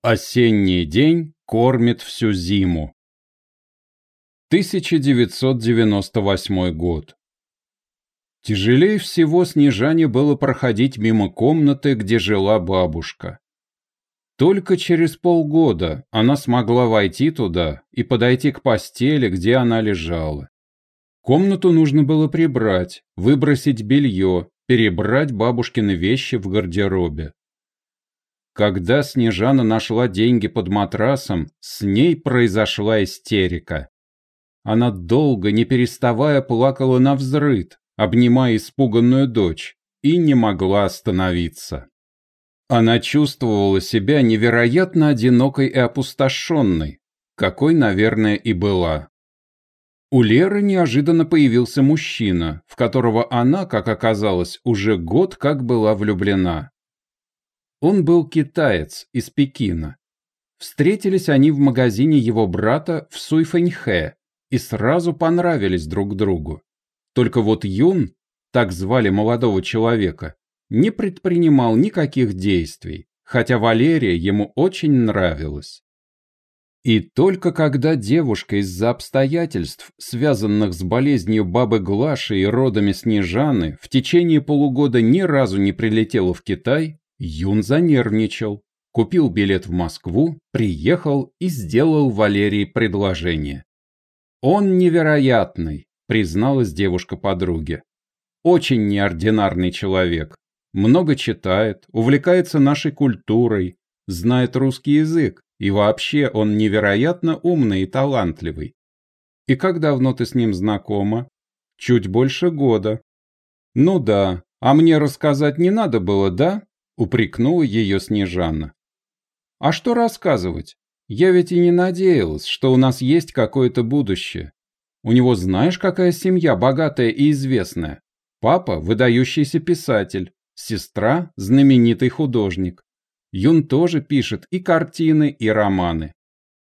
Осенний день кормит всю зиму. 1998 год. Тяжелее всего Снежане было проходить мимо комнаты, где жила бабушка. Только через полгода она смогла войти туда и подойти к постели, где она лежала. Комнату нужно было прибрать, выбросить белье, перебрать бабушкины вещи в гардеробе. Когда Снежана нашла деньги под матрасом, с ней произошла истерика. Она долго, не переставая, плакала на взрыд, обнимая испуганную дочь, и не могла остановиться. Она чувствовала себя невероятно одинокой и опустошенной, какой, наверное, и была. У Леры неожиданно появился мужчина, в которого она, как оказалось, уже год как была влюблена. Он был китаец из Пекина. Встретились они в магазине его брата в Суйфэньхэ и сразу понравились друг другу. Только вот Юн, так звали молодого человека, не предпринимал никаких действий, хотя Валерия ему очень нравилась. И только когда девушка из-за обстоятельств, связанных с болезнью бабы Глаши и родами Снежаны, в течение полугода ни разу не прилетела в Китай, Юн занервничал, купил билет в Москву, приехал и сделал Валерии предложение. «Он невероятный», — призналась девушка подруге. «Очень неординарный человек. Много читает, увлекается нашей культурой, знает русский язык, и вообще он невероятно умный и талантливый. И как давно ты с ним знакома? Чуть больше года. Ну да, а мне рассказать не надо было, да? Упрекнула ее Снежана. «А что рассказывать? Я ведь и не надеялась, что у нас есть какое-то будущее. У него знаешь, какая семья богатая и известная? Папа – выдающийся писатель, сестра – знаменитый художник. Юн тоже пишет и картины, и романы.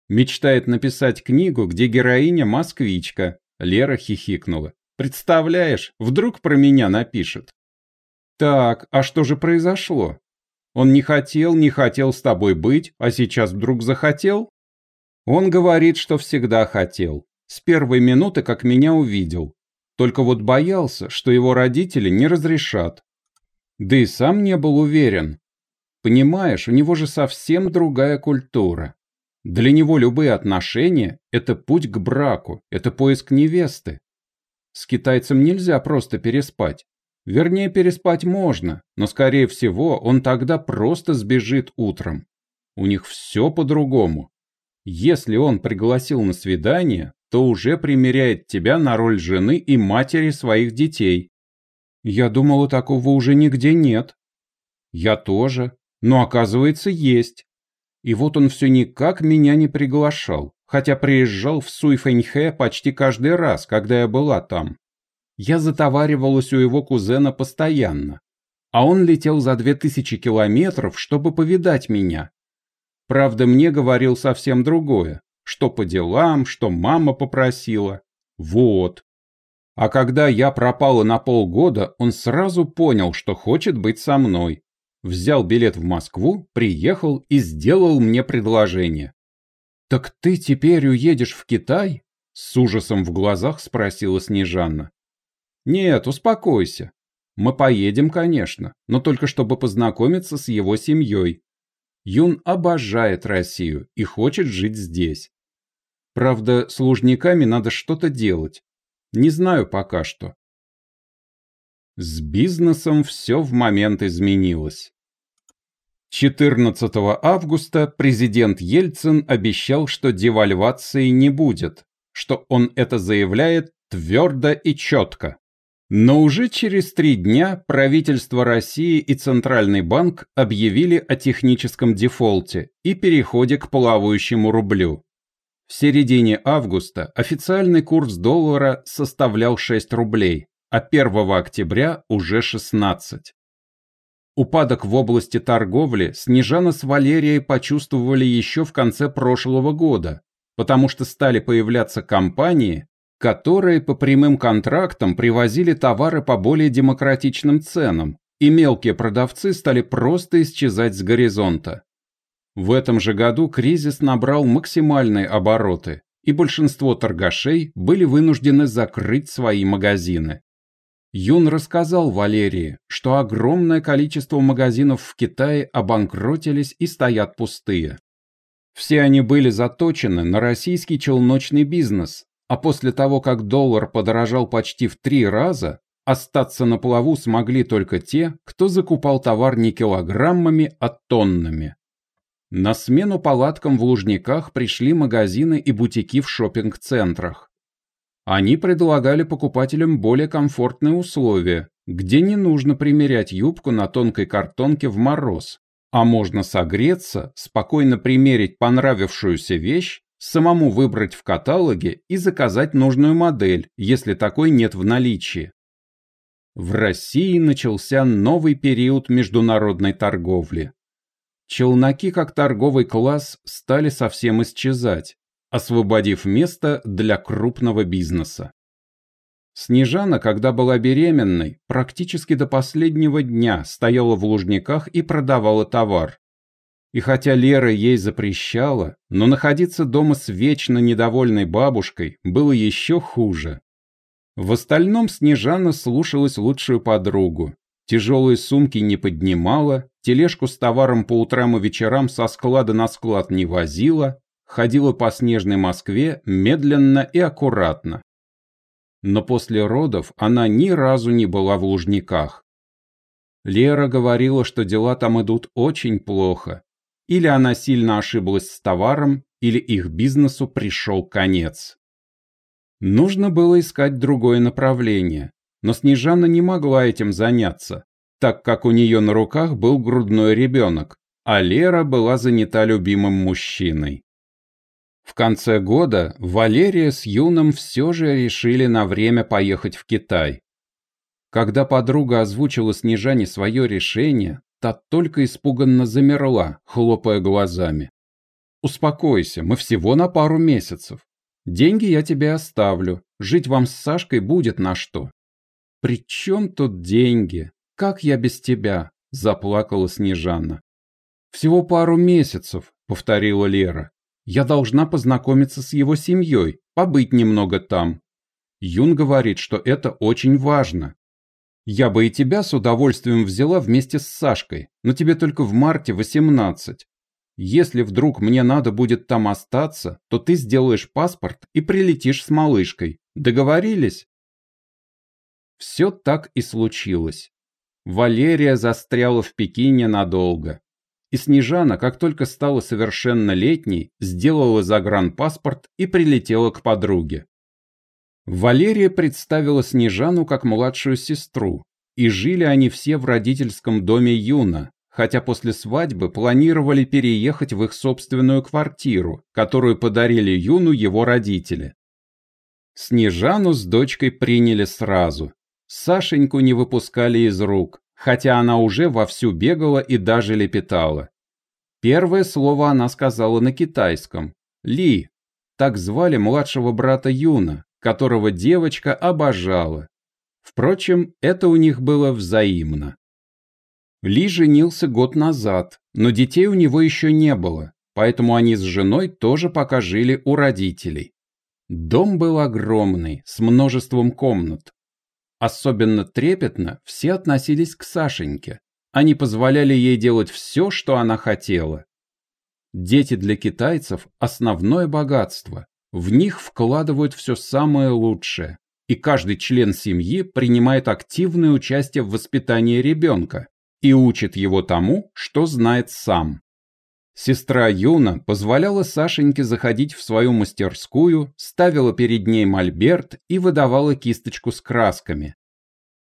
Мечтает написать книгу, где героиня – москвичка. Лера хихикнула. Представляешь, вдруг про меня напишет. Так, а что же произошло? Он не хотел, не хотел с тобой быть, а сейчас вдруг захотел? Он говорит, что всегда хотел. С первой минуты, как меня увидел. Только вот боялся, что его родители не разрешат. Да и сам не был уверен. Понимаешь, у него же совсем другая культура. Для него любые отношения – это путь к браку, это поиск невесты. С китайцем нельзя просто переспать. Вернее, переспать можно, но, скорее всего, он тогда просто сбежит утром. У них все по-другому. Если он пригласил на свидание, то уже примеряет тебя на роль жены и матери своих детей. Я думала, такого уже нигде нет. Я тоже, но оказывается есть. И вот он все никак меня не приглашал, хотя приезжал в Суйфэньхэ почти каждый раз, когда я была там. Я затоваривалась у его кузена постоянно, а он летел за две тысячи километров, чтобы повидать меня. Правда, мне говорил совсем другое, что по делам, что мама попросила. Вот. А когда я пропала на полгода, он сразу понял, что хочет быть со мной. Взял билет в Москву, приехал и сделал мне предложение. «Так ты теперь уедешь в Китай?» С ужасом в глазах спросила Снежанна. «Нет, успокойся. Мы поедем, конечно, но только чтобы познакомиться с его семьей. Юн обожает Россию и хочет жить здесь. Правда, с лужниками надо что-то делать. Не знаю пока что. С бизнесом все в момент изменилось. 14 августа президент Ельцин обещал, что девальвации не будет, что он это заявляет твердо и четко. Но уже через три дня правительство России и Центральный банк объявили о техническом дефолте и переходе к плавающему рублю. В середине августа официальный курс доллара составлял 6 рублей, а 1 октября уже 16. Упадок в области торговли Снежана с Валерией почувствовали еще в конце прошлого года, потому что стали появляться компании, которые по прямым контрактам привозили товары по более демократичным ценам, и мелкие продавцы стали просто исчезать с горизонта. В этом же году кризис набрал максимальные обороты, и большинство торгашей были вынуждены закрыть свои магазины. Юн рассказал Валерии, что огромное количество магазинов в Китае обанкротились и стоят пустые. Все они были заточены на российский челночный бизнес, а после того, как доллар подорожал почти в три раза, остаться на плаву смогли только те, кто закупал товар не килограммами, а тоннами. На смену палаткам в Лужниках пришли магазины и бутики в шопинг-центрах. Они предлагали покупателям более комфортные условия, где не нужно примерять юбку на тонкой картонке в мороз, а можно согреться, спокойно примерить понравившуюся вещь, самому выбрать в каталоге и заказать нужную модель, если такой нет в наличии. В России начался новый период международной торговли. Челноки как торговый класс стали совсем исчезать, освободив место для крупного бизнеса. Снежана, когда была беременной, практически до последнего дня стояла в Лужниках и продавала товар. И хотя Лера ей запрещала, но находиться дома с вечно недовольной бабушкой было еще хуже. В остальном Снежана слушалась лучшую подругу. Тяжелые сумки не поднимала, тележку с товаром по утрам и вечерам со склада на склад не возила, ходила по снежной Москве медленно и аккуратно. Но после родов она ни разу не была в Лужниках. Лера говорила, что дела там идут очень плохо. Или она сильно ошиблась с товаром, или их бизнесу пришел конец. Нужно было искать другое направление, но Снежана не могла этим заняться, так как у нее на руках был грудной ребенок, а Лера была занята любимым мужчиной. В конце года Валерия с Юном все же решили на время поехать в Китай. Когда подруга озвучила Снежане свое решение, та только испуганно замерла, хлопая глазами. «Успокойся, мы всего на пару месяцев. Деньги я тебе оставлю, жить вам с Сашкой будет на что». «При чем тут деньги? Как я без тебя?» – заплакала Снежана. «Всего пару месяцев», – повторила Лера. Я должна познакомиться с его семьей, побыть немного там. Юн говорит, что это очень важно. Я бы и тебя с удовольствием взяла вместе с Сашкой, но тебе только в марте 18. Если вдруг мне надо будет там остаться, то ты сделаешь паспорт и прилетишь с малышкой. Договорились? Все так и случилось. Валерия застряла в Пекине надолго. И Снежана, как только стала совершеннолетней, сделала загранпаспорт и прилетела к подруге. Валерия представила Снежану как младшую сестру, и жили они все в родительском доме Юна, хотя после свадьбы планировали переехать в их собственную квартиру, которую подарили Юну его родители. Снежану с дочкой приняли сразу. Сашеньку не выпускали из рук, хотя она уже вовсю бегала и даже лепетала. Первое слово она сказала на китайском «Ли». Так звали младшего брата Юна, которого девочка обожала. Впрочем, это у них было взаимно. Ли женился год назад, но детей у него еще не было, поэтому они с женой тоже пока жили у родителей. Дом был огромный, с множеством комнат. Особенно трепетно все относились к Сашеньке. Они позволяли ей делать все, что она хотела. Дети для китайцев – основное богатство. В них вкладывают все самое лучшее. И каждый член семьи принимает активное участие в воспитании ребенка и учит его тому, что знает сам. Сестра Юна позволяла Сашеньке заходить в свою мастерскую, ставила перед ней мольберт и выдавала кисточку с красками.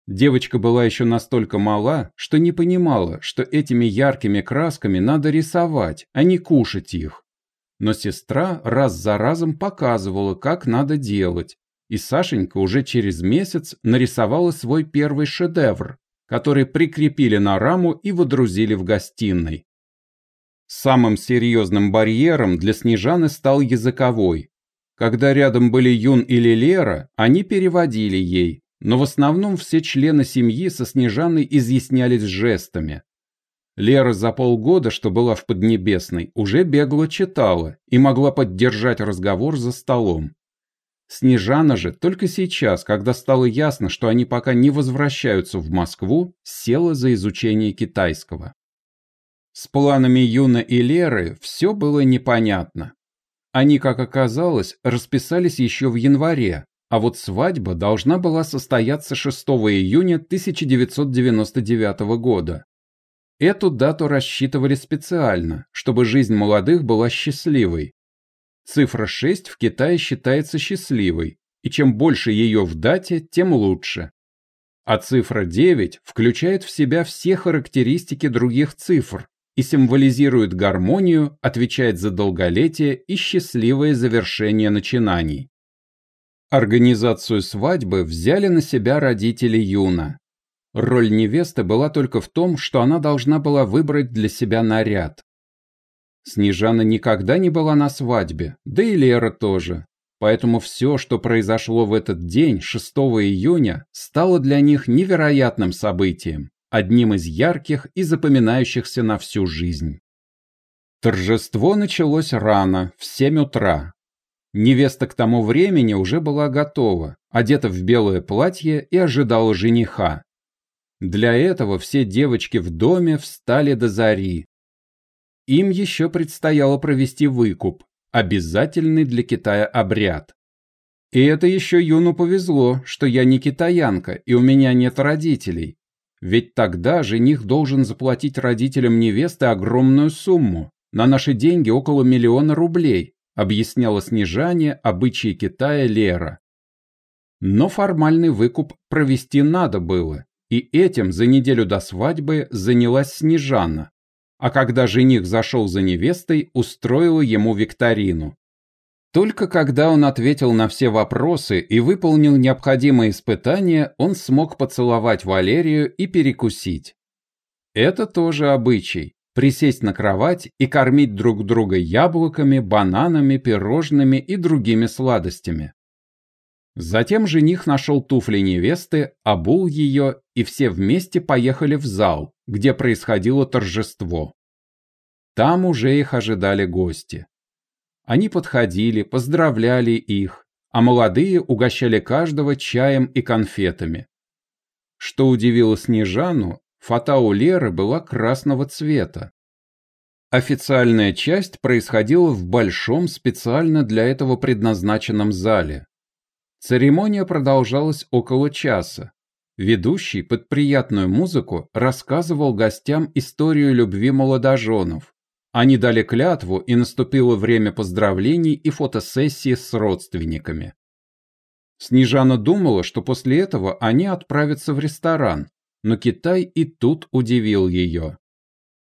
Девочка была еще настолько мала, что не понимала, что этими яркими красками надо рисовать, а не кушать их. Но сестра раз за разом показывала, как надо делать, и Сашенька уже через месяц нарисовала свой первый шедевр, который прикрепили на раму и водрузили в гостиной. Самым серьезным барьером для Снежаны стал языковой. Когда рядом были Юн или Лера, они переводили ей, но в основном все члены семьи со Снежаной изъяснялись жестами. Лера за полгода, что была в Поднебесной, уже бегло читала и могла поддержать разговор за столом. Снежана же только сейчас, когда стало ясно, что они пока не возвращаются в Москву, села за изучение китайского. С планами Юна и Леры все было непонятно. Они, как оказалось, расписались еще в январе, а вот свадьба должна была состояться 6 июня 1999 года. Эту дату рассчитывали специально, чтобы жизнь молодых была счастливой. Цифра 6 в Китае считается счастливой, и чем больше ее в дате, тем лучше. А цифра 9 включает в себя все характеристики других цифр и символизирует гармонию, отвечает за долголетие и счастливое завершение начинаний. Организацию свадьбы взяли на себя родители Юна, Роль невесты была только в том, что она должна была выбрать для себя наряд. Снежана никогда не была на свадьбе, да и Лера тоже. Поэтому все, что произошло в этот день, 6 июня, стало для них невероятным событием, одним из ярких и запоминающихся на всю жизнь. Торжество началось рано, в 7 утра. Невеста к тому времени уже была готова, одета в белое платье и ожидала жениха. Для этого все девочки в доме встали до зари. Им еще предстояло провести выкуп, обязательный для Китая обряд. И это еще Юну повезло, что я не китаянка и у меня нет родителей. Ведь тогда жених должен заплатить родителям невесты огромную сумму, на наши деньги около миллиона рублей, объясняла Снежане обычаи Китая Лера. Но формальный выкуп провести надо было, и этим за неделю до свадьбы занялась Снежана, а когда жених зашел за невестой, устроила ему викторину. Только когда он ответил на все вопросы и выполнил необходимые испытания, он смог поцеловать Валерию и перекусить. Это тоже обычай – присесть на кровать и кормить друг друга яблоками, бананами, пирожными и другими сладостями. Затем жених нашел туфли невесты, обул ее, и все вместе поехали в зал, где происходило торжество. Там уже их ожидали гости. Они подходили, поздравляли их, а молодые угощали каждого чаем и конфетами. Что удивило Снежану, фата у Леры была красного цвета. Официальная часть происходила в большом специально для этого предназначенном зале. Церемония продолжалась около часа. Ведущий под приятную музыку рассказывал гостям историю любви молодоженов. Они дали клятву, и наступило время поздравлений и фотосессии с родственниками. Снежана думала, что после этого они отправятся в ресторан, но Китай и тут удивил ее.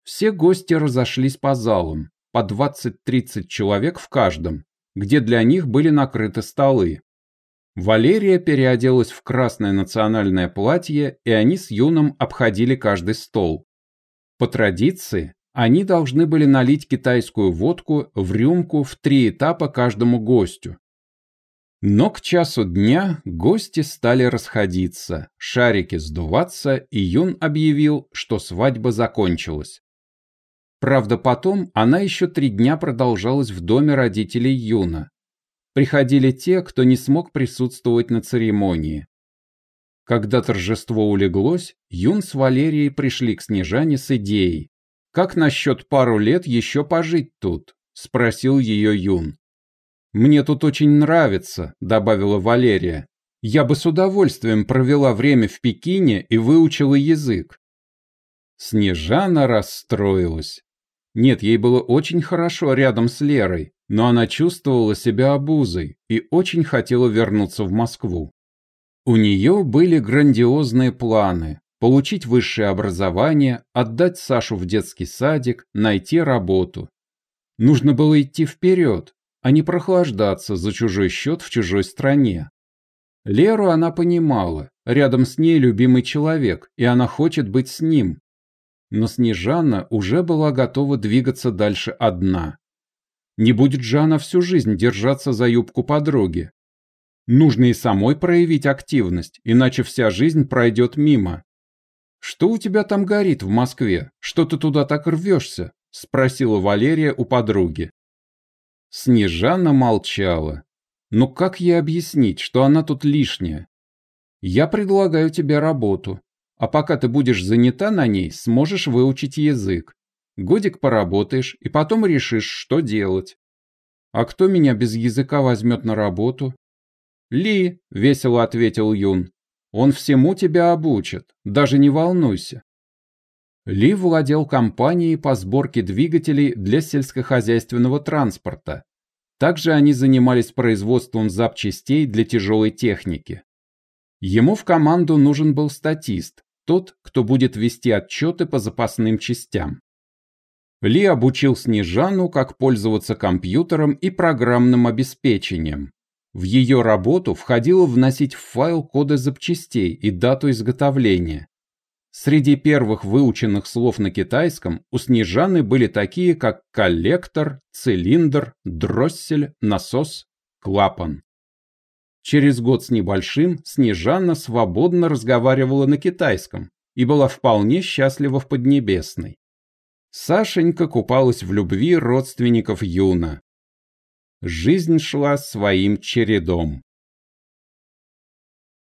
Все гости разошлись по залам, по 20-30 человек в каждом, где для них были накрыты столы. Валерия переоделась в красное национальное платье, и они с Юном обходили каждый стол. По традиции, они должны были налить китайскую водку в рюмку в три этапа каждому гостю. Но к часу дня гости стали расходиться, шарики сдуваться, и Юн объявил, что свадьба закончилась. Правда, потом она еще три дня продолжалась в доме родителей Юна, приходили те, кто не смог присутствовать на церемонии. Когда торжество улеглось, Юн с Валерией пришли к Снежане с идеей. «Как насчет пару лет еще пожить тут?» – спросил ее Юн. «Мне тут очень нравится», – добавила Валерия. «Я бы с удовольствием провела время в Пекине и выучила язык». Снежана расстроилась. Нет, ей было очень хорошо рядом с Лерой, но она чувствовала себя обузой и очень хотела вернуться в Москву. У нее были грандиозные планы – получить высшее образование, отдать Сашу в детский садик, найти работу. Нужно было идти вперед, а не прохлаждаться за чужой счет в чужой стране. Леру она понимала, рядом с ней любимый человек, и она хочет быть с ним. Но Снежана уже была готова двигаться дальше одна. Не будет же она всю жизнь держаться за юбку подруги. Нужно и самой проявить активность, иначе вся жизнь пройдет мимо. «Что у тебя там горит в Москве? Что ты туда так рвешься?» – спросила Валерия у подруги. Снежана молчала. «Ну как ей объяснить, что она тут лишняя? Я предлагаю тебе работу, а пока ты будешь занята на ней, сможешь выучить язык. Годик поработаешь и потом решишь, что делать. А кто меня без языка возьмет на работу?» «Ли», — весело ответил Юн, — «он всему тебя обучит, даже не волнуйся». Ли владел компанией по сборке двигателей для сельскохозяйственного транспорта. Также они занимались производством запчастей для тяжелой техники. Ему в команду нужен был статист, тот, кто будет вести отчеты по запасным частям. Ли обучил Снежану, как пользоваться компьютером и программным обеспечением. В ее работу входило вносить в файл коды запчастей и дату изготовления. Среди первых выученных слов на китайском у Снежаны были такие, как коллектор, цилиндр, дроссель, насос, клапан. Через год с небольшим Снежана свободно разговаривала на китайском и была вполне счастлива в Поднебесной. Сашенька купалась в любви родственников Юна. Жизнь шла своим чередом.